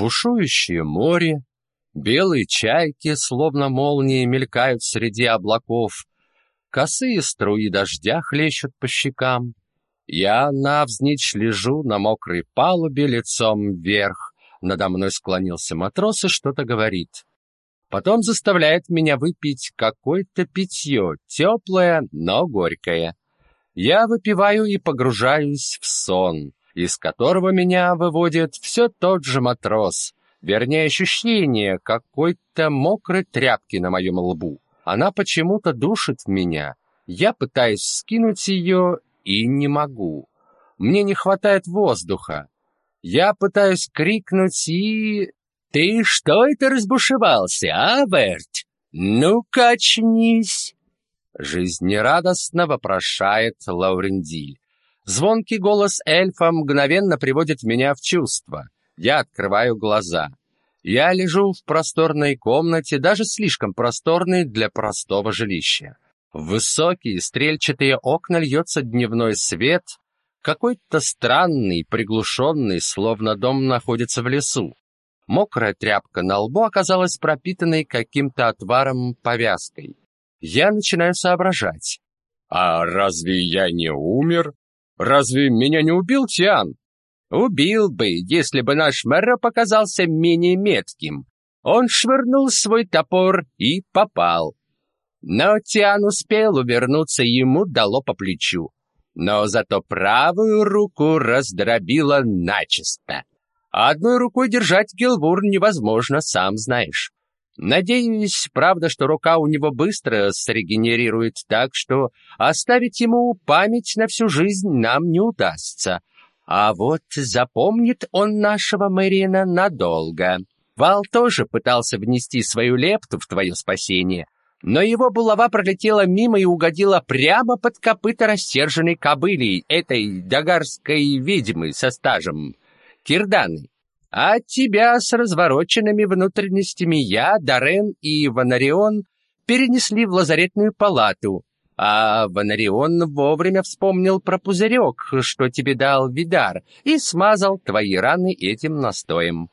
Бушующее море, белые чайки, словно молнии, мелькают среди облаков, косые струи дождя хлещут по щекам. Я навзничь лежу на мокрой палубе лицом вверх. Надо мной склонился матрос и что-то говорит. Потом заставляет меня выпить какое-то питье, теплое, но горькое. Я выпиваю и погружаюсь в сон, из которого меня выводит все тот же матрос, вернее ощущение какой-то мокрой тряпки на моем лбу. Она почему-то душит меня. Я пытаюсь скинуть ее и не могу. Мне не хватает воздуха. Я пытаюсь крикнуть и... «Ты что это разбушевался, а, Берт? Ну, качнись!» Жизнерадостно вопрошает Лаурендиль. Звонкий голос эльфа мгновенно приводит меня в чувство. Я открываю глаза. Я лежу в просторной комнате, даже слишком просторной для простого жилища. В высокие стрельчатые окна льется дневной свет, какой-то странный, приглушенный, словно дом находится в лесу. Мокрая тряпка на лбу оказалась пропитанной каким-то отваром повязкой. Я начинаю соображать. «А разве я не умер? Разве меня не убил Тиан?» «Убил бы, если бы наш мэр показался менее метким. Он швырнул свой топор и попал. Но Тиан успел увернуться, ему дало по плечу. Но зато правую руку раздробило начисто. Одной рукой держать Гилвур невозможно, сам знаешь. Надеюсь, правда, что рука у него быстро срегенерирует так, что оставить ему память на всю жизнь нам не удастся. А вот запомнит он нашего Мэрина надолго. Вал тоже пытался внести свою лепту в твое спасение — но его булава пролетела мимо и угодила прямо под копыта рассерженной кобыли, этой дагарской ведьмы со стажем, Кирданы. А тебя с развороченными внутренностями я, Дарен и Ванарион перенесли в лазаретную палату, а Ванарион вовремя вспомнил про пузырек, что тебе дал Видар, и смазал твои раны этим настоем.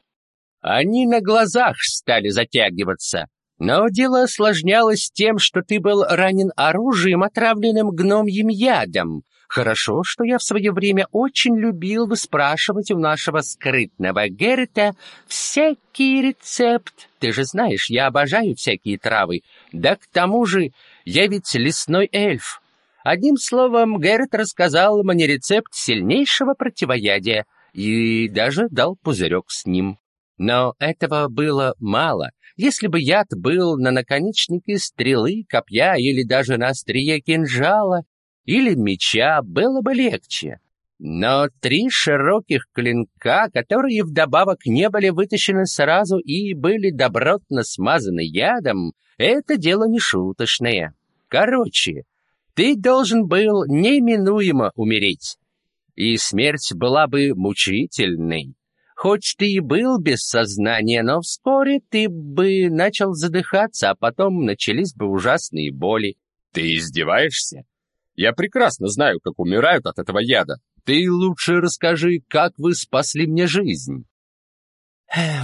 Они на глазах стали затягиваться, но дело осложнялось тем, что ты был ранен оружием, отравленным гномьим ядом. Хорошо, что я в свое время очень любил выспрашивать у нашего скрытного Геррита всякий рецепт. Ты же знаешь, я обожаю всякие травы. Да к тому же я ведь лесной эльф. Одним словом, Геррит рассказал мне рецепт сильнейшего противоядия и даже дал пузырек с ним. Но этого было мало. Если бы яд был на наконечнике стрелы, копья или даже на острие кинжала или меча, было бы легче. Но три широких клинка, которые вдобавок не были вытащены сразу и были добротно смазаны ядом, это дело не шуточное. Короче, ты должен был неминуемо умереть. И смерть была бы мучительной. Хоть ты и был без сознания, но вскоре ты бы начал задыхаться, а потом начались бы ужасные боли. Ты издеваешься? Я прекрасно знаю, как умирают от этого яда. Ты лучше расскажи, как вы спасли мне жизнь.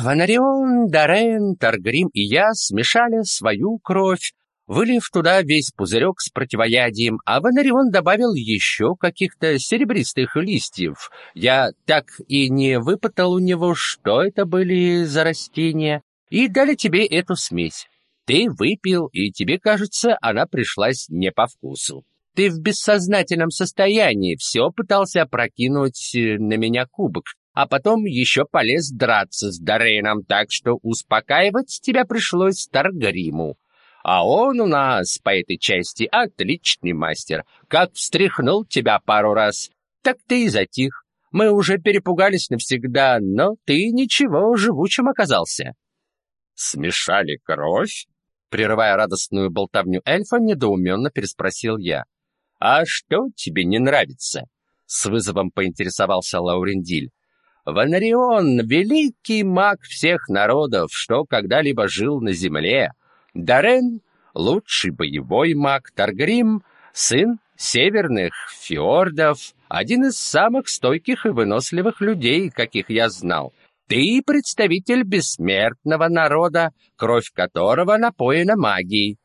Ванарион, Дарен, Таргрим и я смешали свою кровь вылив туда весь пузырек с противоядием, а Ванарион добавил еще каких-то серебристых листьев. Я так и не выпытал у него, что это были за растения, и дали тебе эту смесь. Ты выпил, и тебе, кажется, она пришлась не по вкусу. Ты в бессознательном состоянии все пытался опрокинуть э, на меня кубок, а потом еще полез драться с Дорейном, так что успокаивать тебя пришлось Таргариму. А он у нас по этой части отличный мастер. Как встряхнул тебя пару раз, так ты и затих. Мы уже перепугались навсегда, но ты ничего, живучим оказался. Смешали кровь? Прерывая радостную болтовню эльфа, недоуменно переспросил я. «А что тебе не нравится?» С вызовом поинтересовался Лаурендиль. «Ванарион — великий маг всех народов, что когда-либо жил на земле. Дарен — лучший боевой маг, Таргрим — сын северных фьордов, один из самых стойких и выносливых людей, каких я знал. Ты представитель бессмертного народа, кровь которого напоена магией.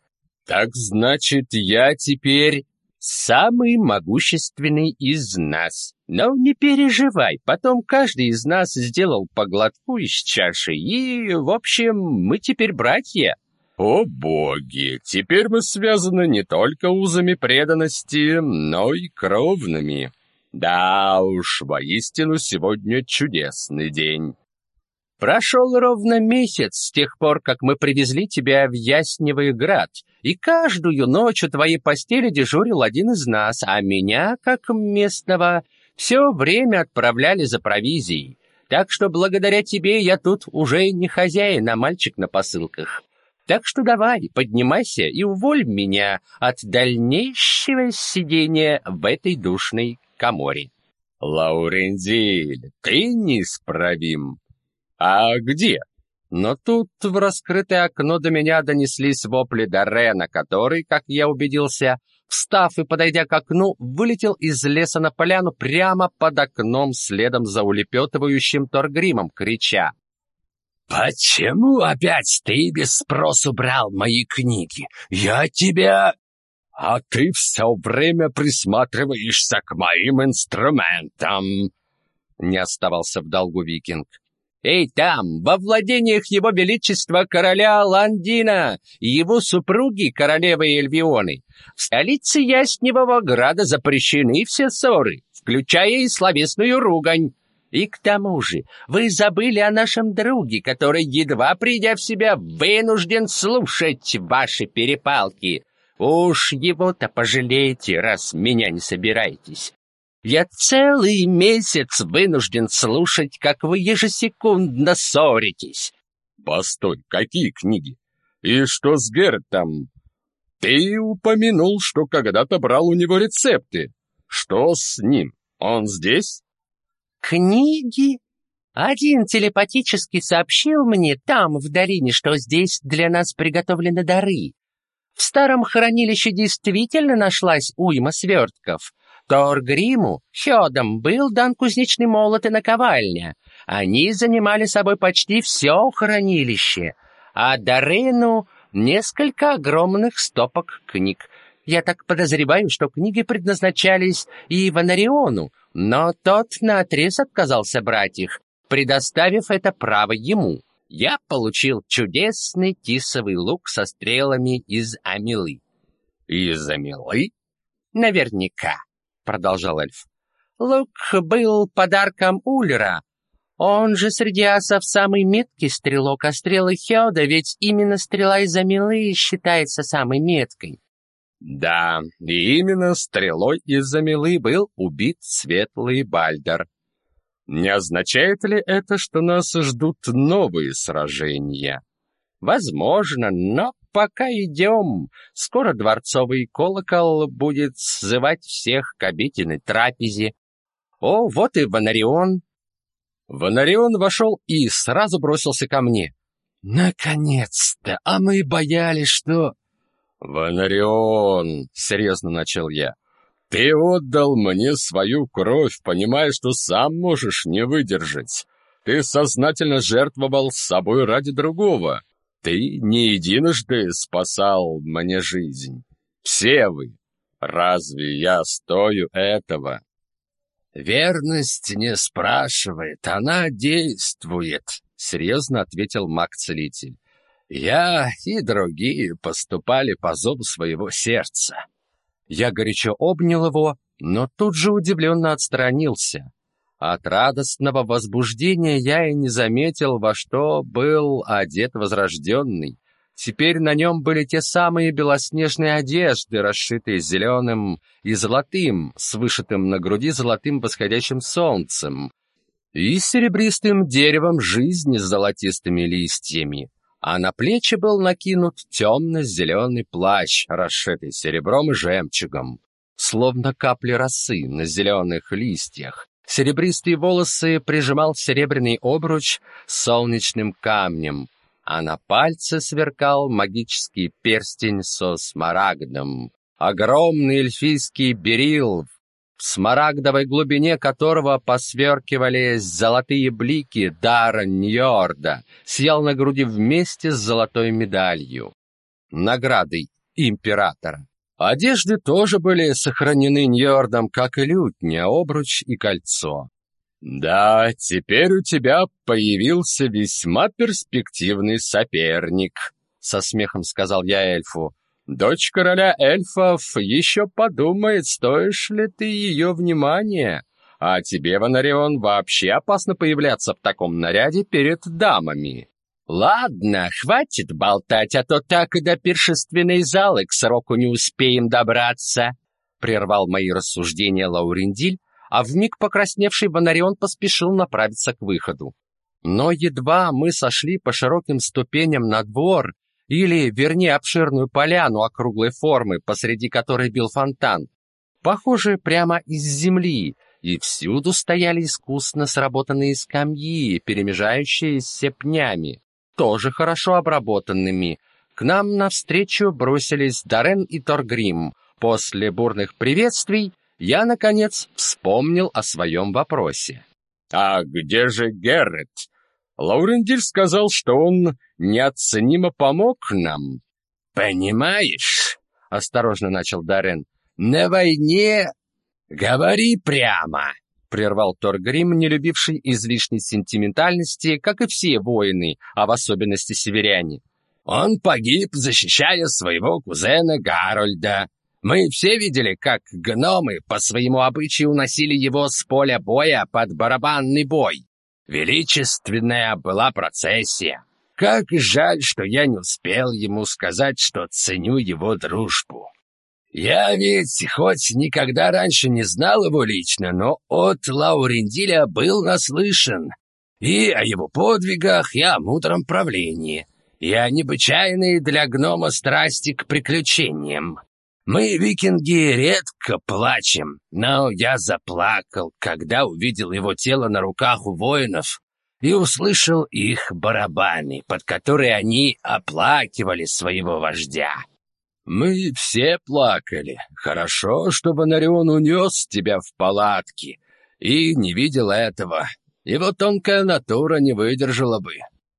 Так значит, я теперь самый могущественный из нас. Но не переживай, потом каждый из нас сделал по глотку из чаши, и, в общем, мы теперь братья. О боги, теперь мы связаны не только узами преданности, но и кровными. Да уж, воистину сегодня чудесный день. Прошел ровно месяц с тех пор, как мы привезли тебя в Ясневый град, и каждую ночь у твоей постели дежурил один из нас, а меня, как местного, все время отправляли за провизией. Так что благодаря тебе я тут уже не хозяин, а мальчик на посылках. Так что давай, поднимайся и уволь меня от дальнейшего сидения в этой душной коморе. Лаурензиль, ты неисправим. «А где?» Но тут в раскрытое окно до меня донеслись вопли Дорена, который, как я убедился, встав и подойдя к окну, вылетел из леса на поляну прямо под окном следом за улепетывающим Торгримом, крича. «Почему опять ты без спросу брал мои книги? Я тебя...» «А ты все время присматриваешься к моим инструментам!» Не оставался в долгу викинг. Эй, там, во владениях его величества короля Ландина и его супруги, королевы Эльвионы, в столице Ясневого града запрещены все ссоры, включая и словесную ругань. И к тому же вы забыли о нашем друге, который, едва придя в себя, вынужден слушать ваши перепалки. Уж его-то пожалеете, раз меня не собираетесь. Я целый месяц вынужден слушать, как вы ежесекундно ссоритесь. Постой, какие книги? И что с Гертом? Ты упомянул, что когда-то брал у него рецепты. Что с ним? Он здесь? Книги? Один телепатически сообщил мне там, в долине, что здесь для нас приготовлены дары. В старом хранилище действительно нашлась уйма свертков, Торгриму, Хёдам, был дан кузнечный молот и наковальня. Они занимали собой почти все хранилище, а Дарену — несколько огромных стопок книг. Я так подозреваю, что книги предназначались и Ванариону, но тот наотрез отказался брать их, предоставив это право ему. Я получил чудесный тисовый лук со стрелами из амилы. Из амилы? Наверняка продолжал эльф. Лук был подарком Ульра. Он же среди асов самый меткий стрелок, а стрелы Хёда, ведь именно стрела из Амилы считается самой меткой. Да, именно стрелой из Амилы был убит Светлый Бальдер. Не означает ли это, что нас ждут новые сражения? Возможно, но пока идем. Скоро дворцовый колокол будет сзывать всех к обеденной трапезе. О, вот и Ванарион. Ванарион вошел и сразу бросился ко мне. «Наконец-то! А мы боялись, что...» «Ванарион!» — серьезно начал я. «Ты отдал мне свою кровь, понимая, что сам можешь не выдержать. Ты сознательно жертвовал собой ради другого. Ты не единожды спасал мне жизнь. Все вы. Разве я стою этого? Верность не спрашивает, она действует, серьезно ответил маг-целитель. Я и другие поступали по зову своего сердца. Я горячо обнял его, но тут же удивленно отстранился. От радостного возбуждения я и не заметил, во что был одет возрожденный. Теперь на нем были те самые белоснежные одежды, расшитые зеленым и золотым, с вышитым на груди золотым восходящим солнцем, и серебристым деревом жизни с золотистыми листьями, а на плечи был накинут темно-зеленый плащ, расшитый серебром и жемчугом, словно капли росы на зеленых листьях, Серебристые волосы прижимал серебряный обруч с солнечным камнем, а на пальце сверкал магический перстень со смарагдом. Огромный эльфийский берил в смарагдовой глубине которого посверкивали золотые блики дара Ньорда, сиял на груди вместе с золотой медалью, наградой императора. Одежды тоже были сохранены Ньордом, как и лютня, обруч и кольцо. «Да, теперь у тебя появился весьма перспективный соперник», — со смехом сказал я эльфу. «Дочь короля эльфов еще подумает, стоишь ли ты ее внимания. А тебе, Ванарион, вообще опасно появляться в таком наряде перед дамами». «Ладно, хватит болтать, а то так и до пиршественной залы к сроку не успеем добраться», — прервал мои рассуждения Лаурендиль, а вмиг покрасневший Бонарион поспешил направиться к выходу. Но едва мы сошли по широким ступеням на двор, или, вернее, обширную поляну округлой формы, посреди которой бил фонтан, похожий прямо из земли, и всюду стояли искусно сработанные скамьи, перемежающиеся пнями тоже хорошо обработанными. К нам навстречу бросились Дарен и Торгрим. После бурных приветствий я, наконец, вспомнил о своем вопросе. «А где же Геррет? Лаурендиль сказал, что он неоценимо помог нам». «Понимаешь?» — осторожно начал Дарен. «На войне говори прямо. — прервал Торгрим, не любивший излишней сентиментальности, как и все воины, а в особенности северяне. «Он погиб, защищая своего кузена Гарольда. Мы все видели, как гномы по своему обычаю уносили его с поля боя под барабанный бой. Величественная была процессия. Как жаль, что я не успел ему сказать, что ценю его дружбу. Я ведь хоть никогда раньше не знал его лично, но от Лаурендиля был наслышан. И о его подвигах, и о мудром правлении, и о необычайной для гнома страсти к приключениям. Мы, викинги, редко плачем, но я заплакал, когда увидел его тело на руках у воинов и услышал их барабаны, под которые они оплакивали своего вождя. Мы все плакали. Хорошо, что Бонарион унес тебя в палатки и не видел этого. Его тонкая натура не выдержала бы.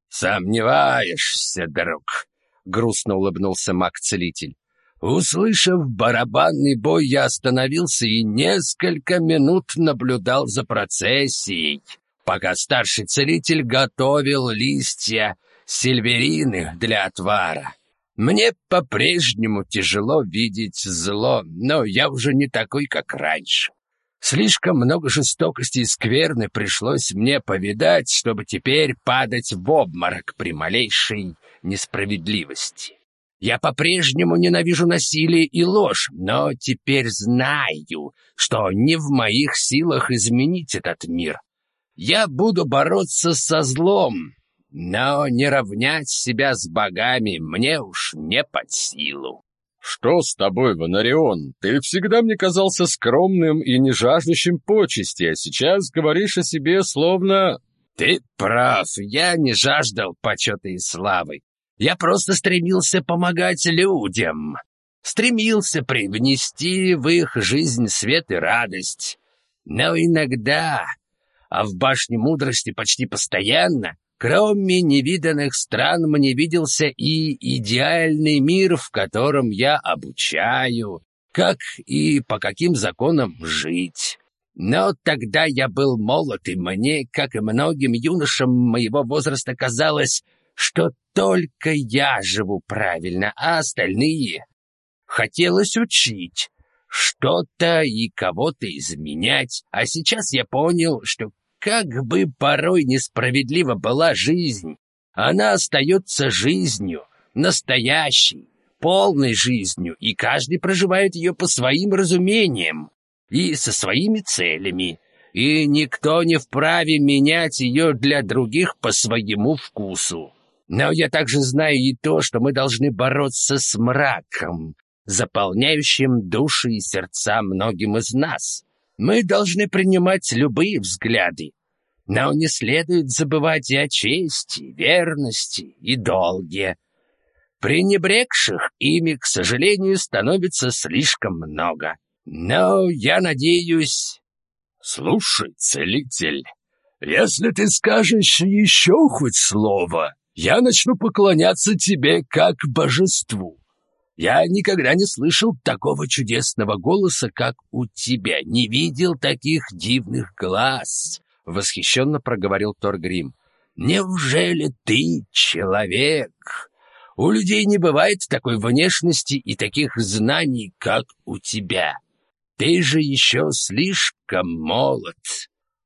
Сомневаешься, друг, грустно улыбнулся маг-целитель. Услышав барабанный бой, я остановился и несколько минут наблюдал за процессией, пока старший целитель готовил листья сильверины для отвара. Мне по-прежнему тяжело видеть зло, но я уже не такой, как раньше. Слишком много жестокости и скверны пришлось мне повидать, чтобы теперь падать в обморок при малейшей несправедливости. Я по-прежнему ненавижу насилие и ложь, но теперь знаю, что не в моих силах изменить этот мир. Я буду бороться со злом, но не равнять себя с богами мне уж не под силу. «Что с тобой, Ванарион? Ты всегда мне казался скромным и не жаждущим почести, а сейчас говоришь о себе словно...» «Ты прав, я не жаждал почета и славы. Я просто стремился помогать людям, стремился привнести в их жизнь свет и радость. Но иногда, а в башне мудрости почти постоянно, Кроме невиданных стран мне виделся и идеальный мир, в котором я обучаю, как и по каким законам жить. Но тогда я был молод, и мне, как и многим юношам моего возраста, казалось, что только я живу правильно, а остальные... Хотелось учить, что-то и кого-то изменять, а сейчас я понял, что как бы порой несправедлива была жизнь, она остается жизнью, настоящей, полной жизнью, и каждый проживает ее по своим разумениям и со своими целями, и никто не вправе менять ее для других по своему вкусу. Но я также знаю и то, что мы должны бороться с мраком, заполняющим души и сердца многим из нас. Мы должны принимать любые взгляды, но не следует забывать и о чести, верности и долге. Пренебрегших ими, к сожалению, становится слишком много. Но я надеюсь... Слушай, целитель, если ты скажешь еще хоть слово, я начну поклоняться тебе как божеству. Я никогда не слышал такого чудесного голоса, как у тебя, не видел таких дивных глаз, восхищенно проговорил Торгрим. Неужели ты человек? У людей не бывает такой внешности и таких знаний, как у тебя. Ты же еще слишком молод.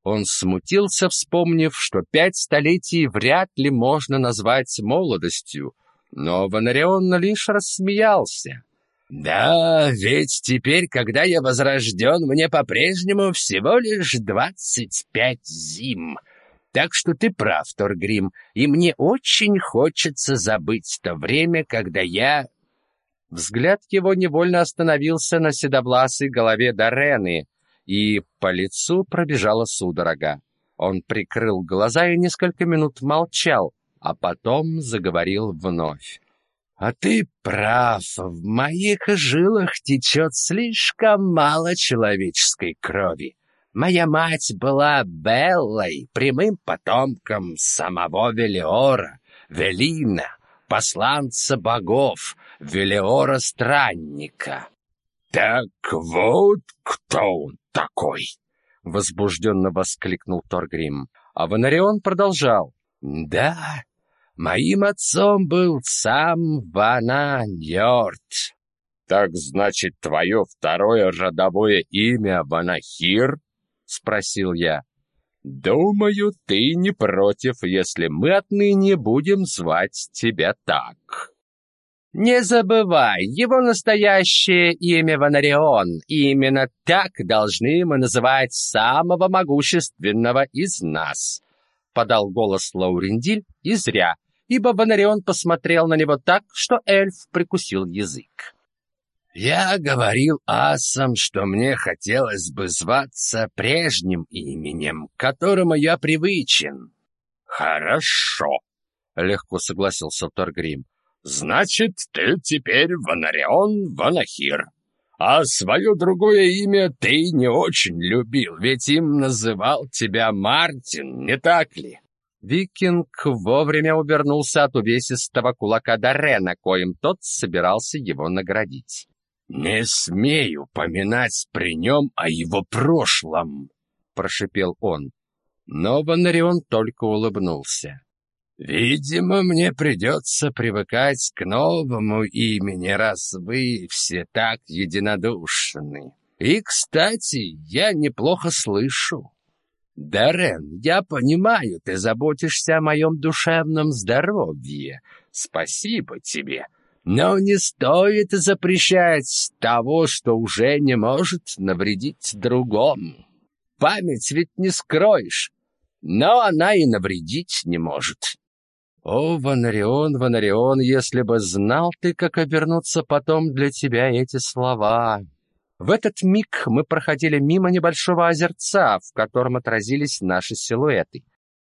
Он смутился, вспомнив, что пять столетий вряд ли можно назвать молодостью, но Ванарион лишь рассмеялся. «Да, ведь теперь, когда я возрожден, мне по-прежнему всего лишь двадцать пять зим. Так что ты прав, Торгрим, и мне очень хочется забыть то время, когда я...» Взгляд его невольно остановился на седовласой голове Дорены, и по лицу пробежала судорога. Он прикрыл глаза и несколько минут молчал, а потом заговорил вновь. «А ты прав, в моих жилах течет слишком мало человеческой крови. Моя мать была Беллой, прямым потомком самого Велиора, Велина, посланца богов, Велиора-странника». «Так вот кто он такой!» — возбужденно воскликнул Торгрим. А Ванарион продолжал. «Да, Моим отцом был сам Вананьорт. Так значит, твое второе родовое имя Ванахир? Спросил я. Думаю, ты не против, если мы отныне будем звать тебя так. Не забывай, его настоящее имя Ванарион, и именно так должны мы называть самого могущественного из нас, подал голос Лаурендиль, и зря ибо Бонарион посмотрел на него так, что эльф прикусил язык. «Я говорил асам, что мне хотелось бы зваться прежним именем, к которому я привычен». «Хорошо», — легко согласился Торгрим. «Значит, ты теперь Ванарион Ванахир. А свое другое имя ты не очень любил, ведь им называл тебя Мартин, не так ли?» Викинг вовремя увернулся от увесистого кулака Дарена, коим тот собирался его наградить. «Не смею поминать при нем о его прошлом», — прошипел он. Но Бонарион только улыбнулся. «Видимо, мне придется привыкать к новому имени, раз вы все так единодушны. И, кстати, я неплохо слышу. Дарен, я понимаю, ты заботишься о моем душевном здоровье. Спасибо тебе. Но не стоит запрещать того, что уже не может навредить другому. Память ведь не скроешь, но она и навредить не может. О, Ванарион, Ванарион, если бы знал ты, как обернутся потом для тебя эти слова. В этот миг мы проходили мимо небольшого озерца, в котором отразились наши силуэты.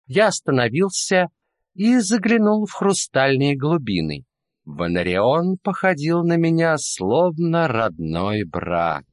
Я остановился и заглянул в хрустальные глубины. Ванарион походил на меня словно родной брат.